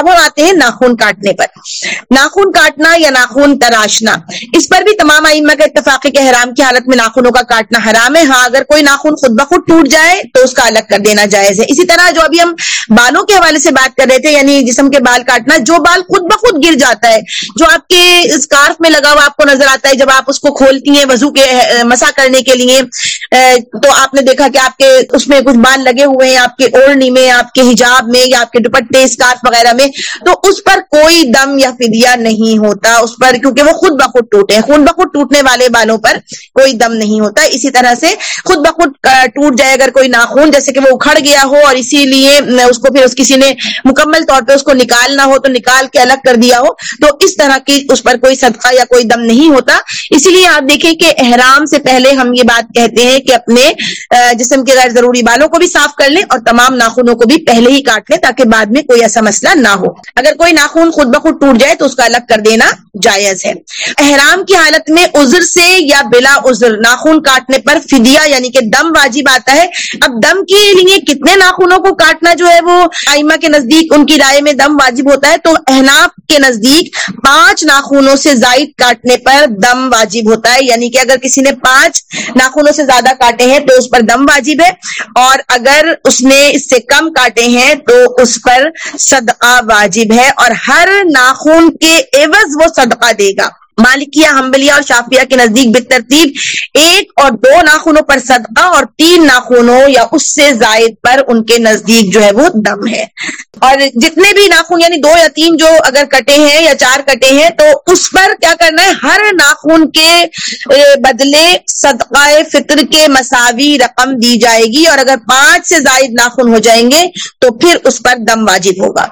اب ہم آتے ہیں ناخون کاٹنے پر۔ ناخون کاٹنا یا ناخون تراشنا۔ اس پر بھی تمام ائمہ کا اتفاق کے حرام کی حالت میں ناخونوں کا کاٹنا حرام ہے۔ ہاں اگر کوئی ناخون خود بخود ٹوٹ جائے تو اس کا الگ کر دینا جائز ہے۔ اسی طرح جو ابھی ہم بالوں کے حوالے سے بات کر رہے تھے یعنی جسم کے بال کاٹنا، جو بال خود بخود گر جاتا ہے، جو آپ کے اسکارف میں لگا ہوا آپ کو نظر آتا ہے، جب آپ اس کو کھولتی ہیں وضو کے مسا کرنے کے لیے تو آپ نے دیکھا کہ آپ کے اس میں کچھ بال لگے ہوئے ہیں، آپ کے اوڑھنی میں، آپ کے حجاب میں یا آپ کے دوپٹے، اسکارف وغیرہ میں تو اس پر کوئی دم یا فدیہ نہیں ہوتا اس پر، کیونکہ وہ خود بخود ٹوٹے ہیں۔ خود بخود ٹوٹنے والے بالوں پر کوئی دم نہیں ہوتا۔ اسی طرح سے خود بخود ٹوٹ جائے اگر کوئی ناخون، جیسے کہ وہ اکھڑ گیا ہو اور اسی لیے اس کو پھر اس کسی نے مکمل طور پہ اس کو نکالنا ہو، تو نکال کے الگ کر دیا ہو، تو اس طرح کی اس پر کوئی صدقہ یا کوئی دم نہیں ہوتا۔ اسی لیے آپ دیکھیں کہ احرام سے پہلے ہم یہ بات کہتے ہیں کہ اپنے جسم کے غیر ضروری بالوں کو بھی صاف کر لیں اور تمام ناخونوں کو بھی پہلے ہی کاٹ لیں تاکہ بعد میں کوئی ایسا مسئلہ نہ ہو۔ اگر کوئی ناخون خود بخود ٹوٹ جائے تو اس کا الگ کر دینا۔ جائز ہے۔ احرام کی حالت میں عذر سے یا بلا عذر ناخون کاٹنے پر فدیہ یعنی کہ دم واجب آتا ہے۔ اب دم کے لیے کتنے ناخونوں کو کاٹنا جو ہے وہ آئمہ کے نزدیک، ان کی رائے میں دم واجب ہوتا ہے، تو احناف کے نزدیک پانچ ناخونوں سے زائد کاٹنے پر دم واجب ہوتا ہے۔ یعنی کہ اگر کسی نے پانچ ناخونوں سے زیادہ کاٹے ہیں تو اس پر دم واجب ہے، اور اگر اس نے اس سے کم کاٹے ہیں تو اس پر صدقہ واجب ہے۔ اور ہر ناخون کے عوض وہ صدقہ دے گا۔ مالکیہ، حنبلیہ اور شافیہ کے نزدیک بترتیب ایک اور دو ناخونوں پر صدقہ اور تین ناخونوں یا اس سے زائد پر ان کے نزدیک جو ہے وہ دم ہے۔ اور جتنے بھی ناخون یعنی دو یا تین جو اگر کٹے ہیں یا چار کٹے ہیں تو اس پر کیا کرنا ہے؟ ہر ناخون کے بدلے صدقہ فطر کے مساوی رقم دی جائے گی اور اگر پانچ سے زائد ناخن ہو جائیں گے تو پھر اس پر دم واجب ہوگا۔